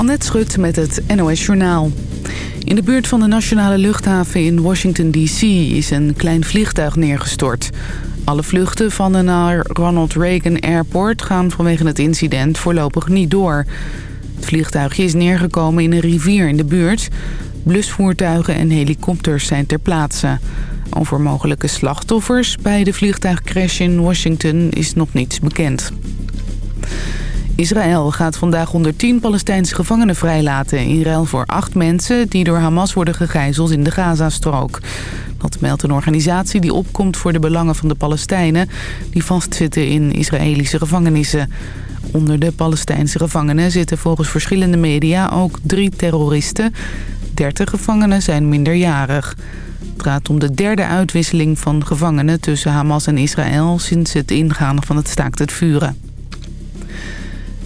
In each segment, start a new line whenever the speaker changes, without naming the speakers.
Annette Schut met het NOS Journaal. In de buurt van de nationale luchthaven in Washington D.C. is een klein vliegtuig neergestort. Alle vluchten van en naar Ronald Reagan Airport gaan vanwege het incident voorlopig niet door. Het vliegtuigje is neergekomen in een rivier in de buurt. Blusvoertuigen en helikopters zijn ter plaatse. Over mogelijke slachtoffers bij de vliegtuigcrash in Washington is nog niets bekend. Israël gaat vandaag 110 Palestijnse gevangenen vrijlaten... in ruil voor acht mensen die door Hamas worden gegijzeld in de Gazastrook. Dat meldt een organisatie die opkomt voor de belangen van de Palestijnen... die vastzitten in Israëlische gevangenissen. Onder de Palestijnse gevangenen zitten volgens verschillende media ook drie terroristen. Dertig gevangenen zijn minderjarig. Het gaat om de derde uitwisseling van gevangenen tussen Hamas en Israël... sinds het ingaan van het staakt het vuren.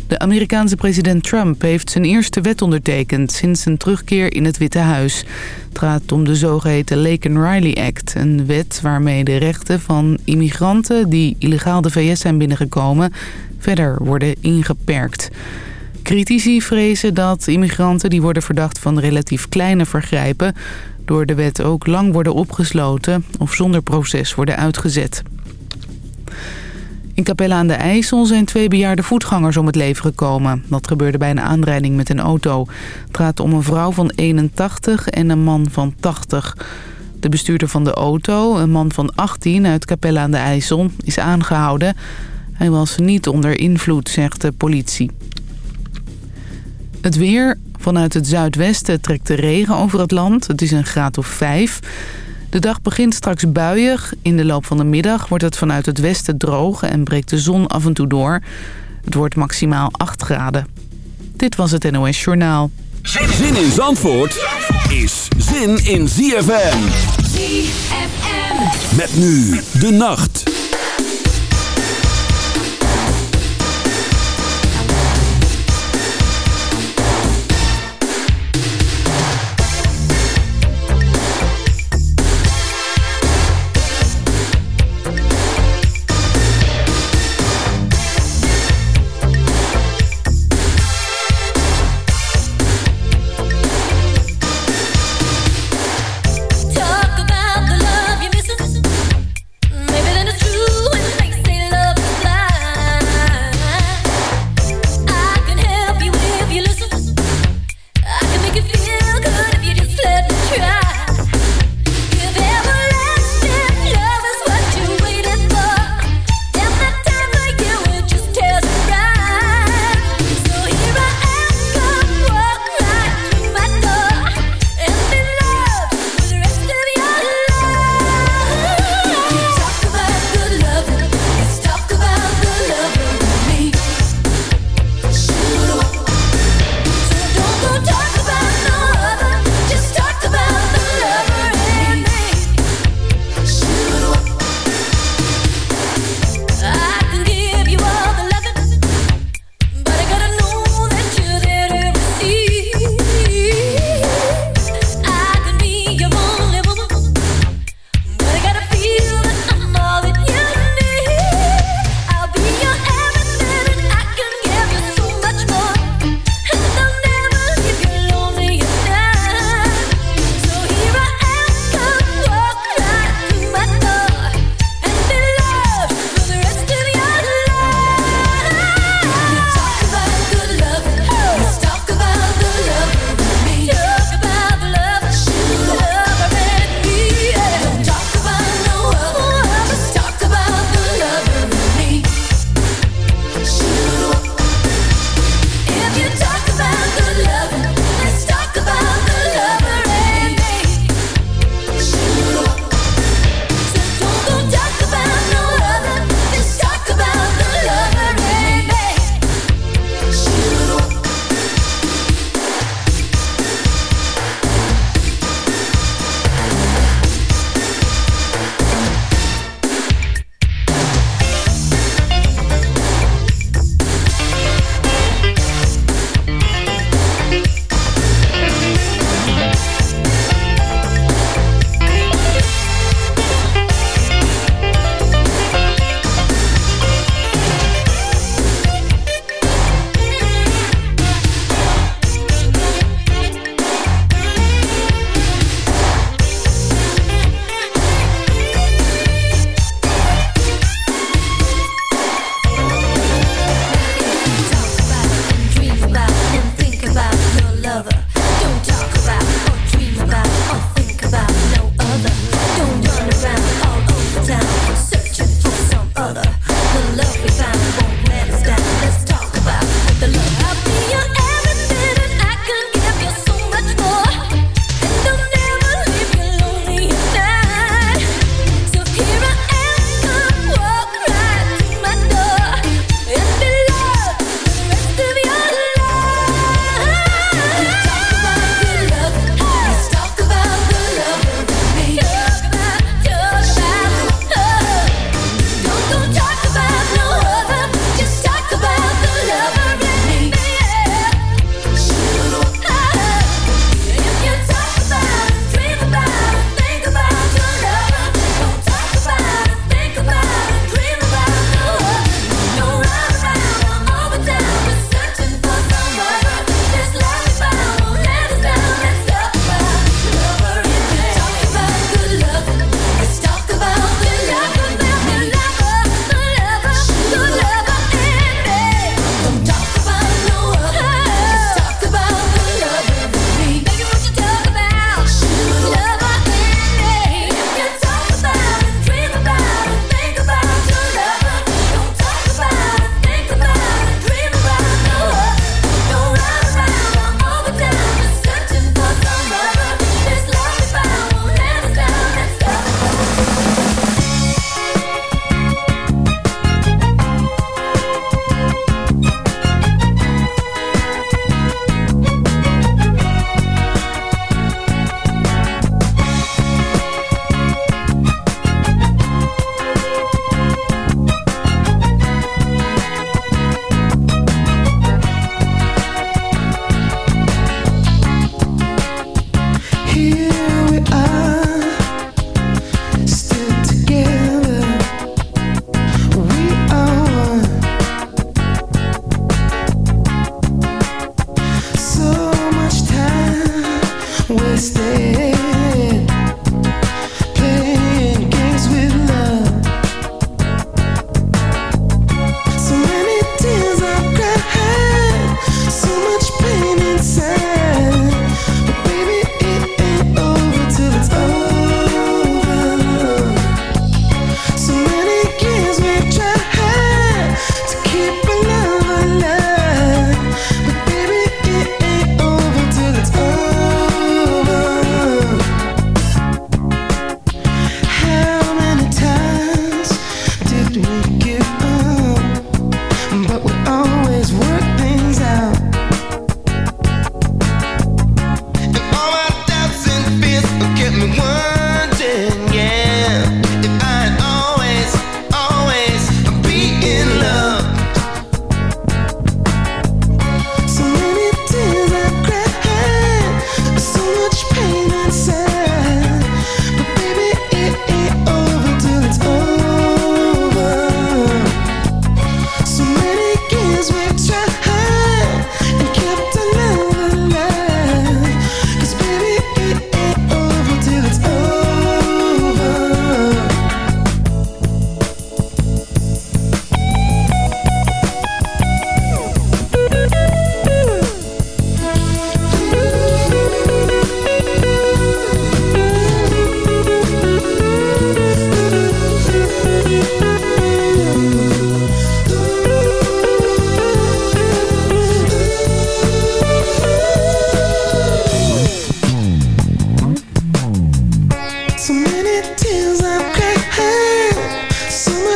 De Amerikaanse president Trump heeft zijn eerste wet ondertekend sinds zijn terugkeer in het Witte Huis. Het gaat om de zogeheten Laken-Riley Act, een wet waarmee de rechten van immigranten die illegaal de VS zijn binnengekomen verder worden ingeperkt. Critici vrezen dat immigranten die worden verdacht van relatief kleine vergrijpen door de wet ook lang worden opgesloten of zonder proces worden uitgezet. In Capella aan de IJssel zijn twee bejaarde voetgangers om het leven gekomen. Dat gebeurde bij een aanrijding met een auto. Het gaat om een vrouw van 81 en een man van 80. De bestuurder van de auto, een man van 18 uit Capella aan de IJssel, is aangehouden. Hij was niet onder invloed, zegt de politie. Het weer. Vanuit het zuidwesten trekt de regen over het land. Het is een graad of 5. De dag begint straks buiig. In de loop van de middag wordt het vanuit het westen droog en breekt de zon af en toe door. Het wordt maximaal 8 graden. Dit was het NOS Journaal.
Zin in Zandvoort is zin in ZFM.
ZFM.
Met nu de nacht.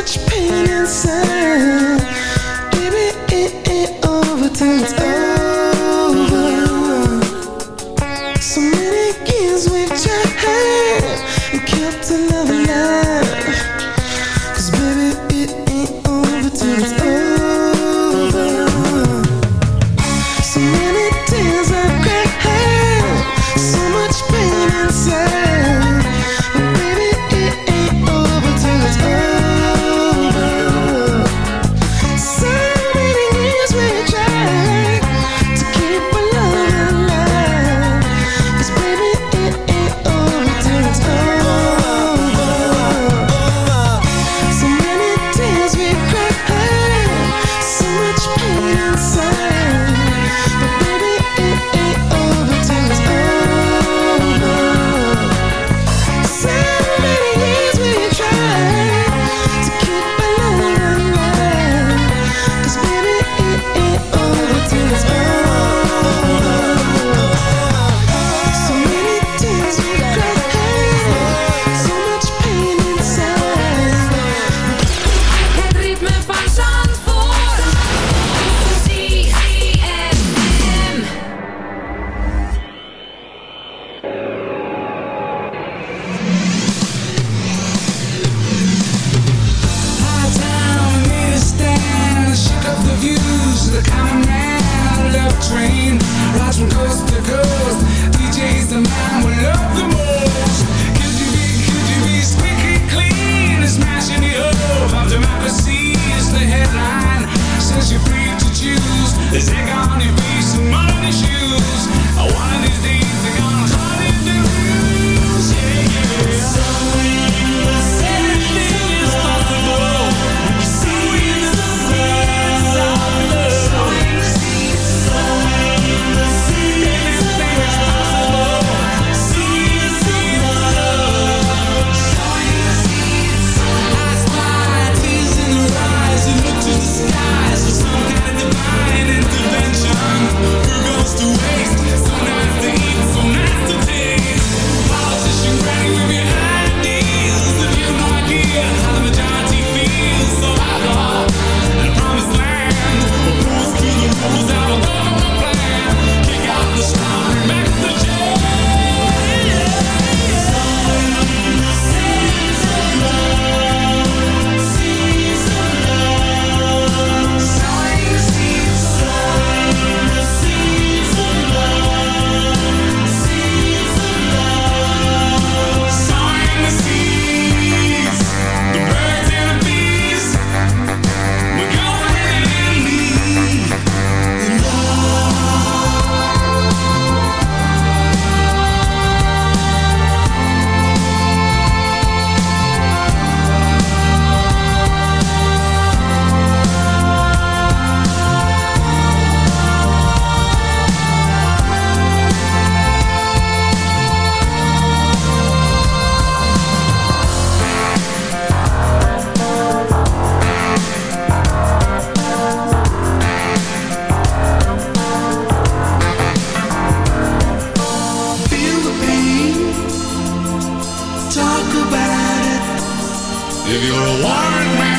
much pain inside. these days
they're gonna If you're a warm man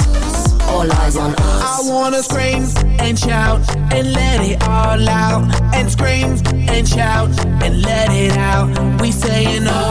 All eyes on us.
I wanna scream and shout and let it all out. And scream and shout and let it out. We saying oh,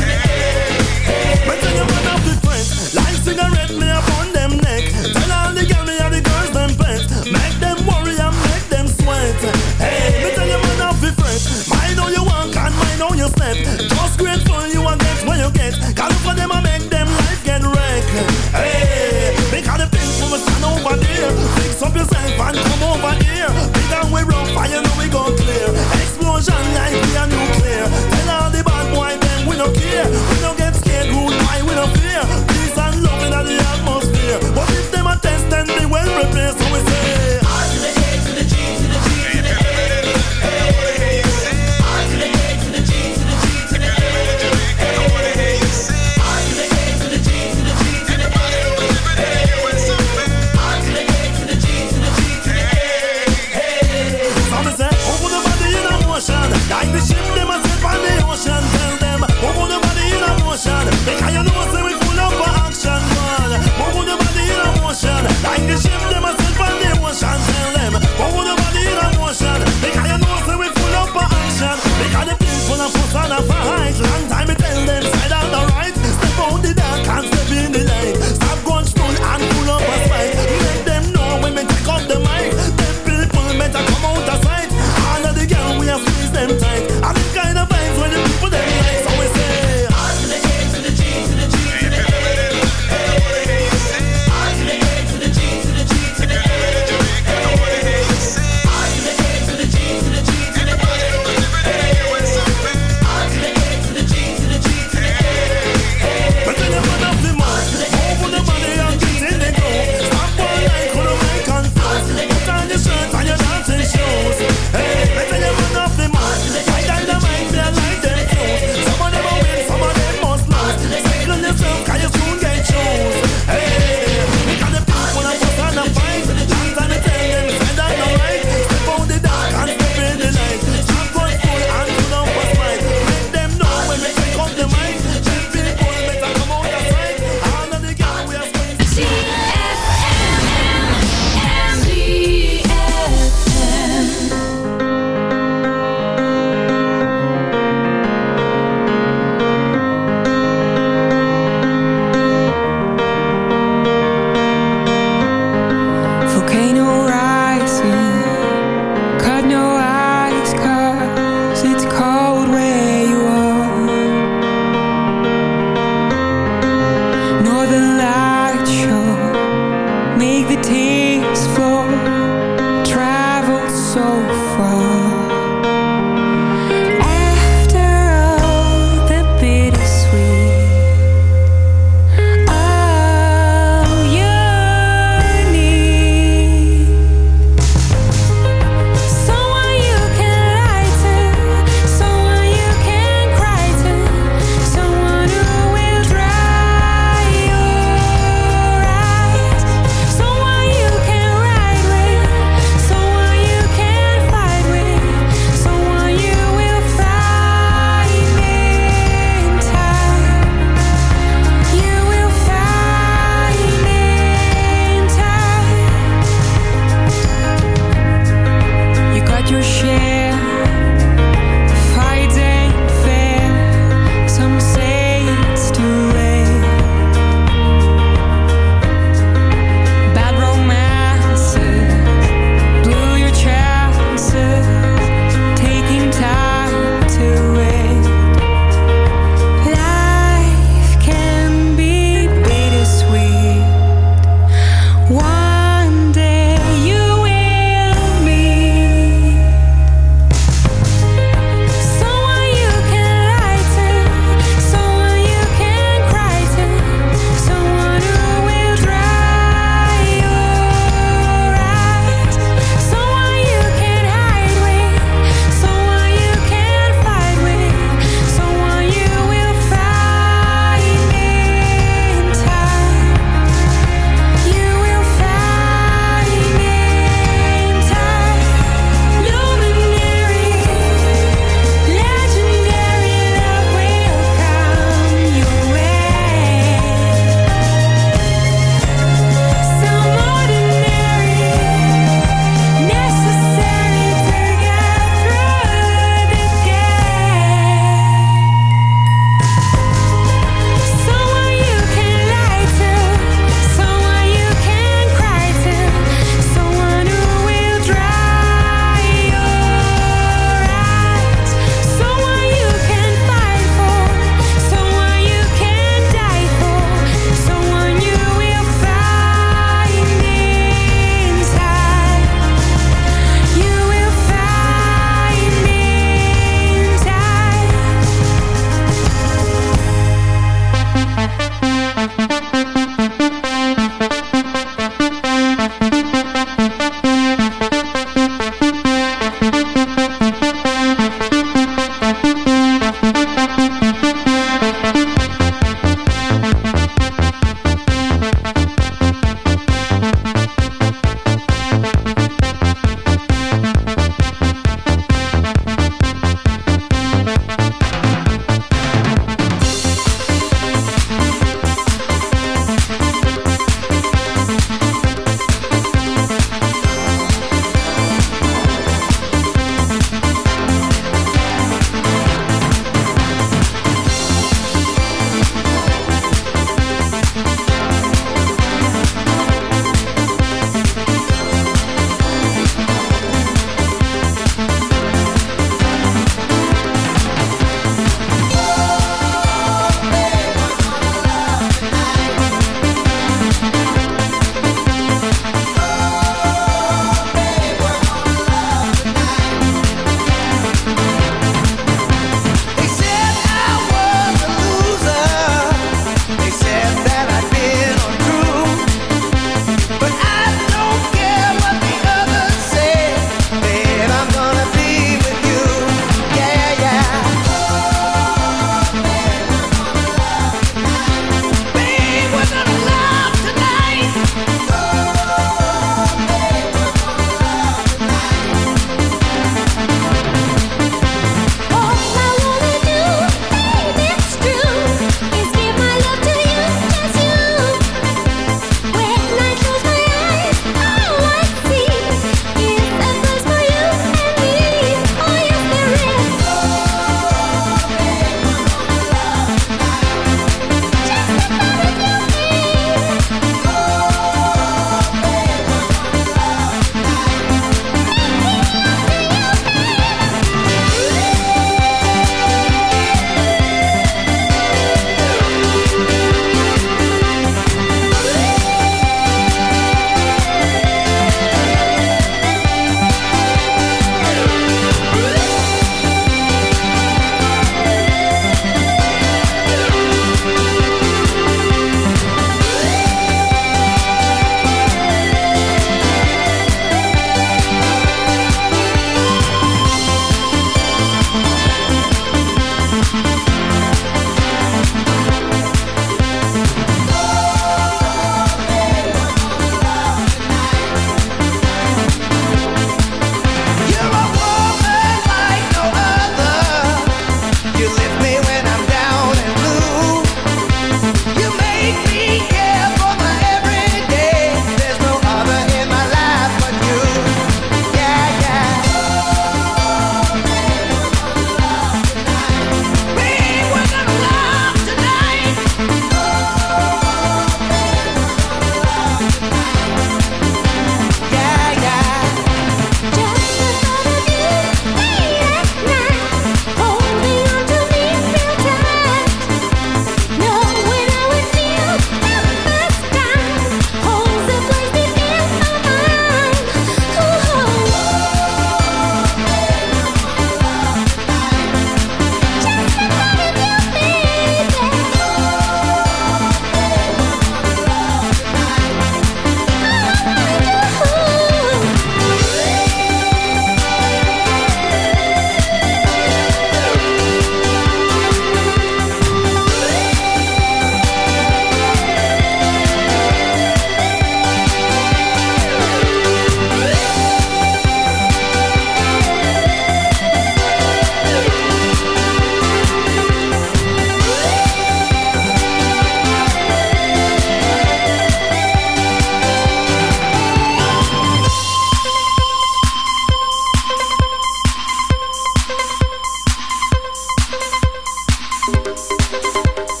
Peace.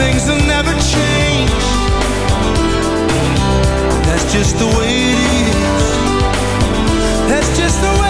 things will never change. That's just the way it is. That's just the way.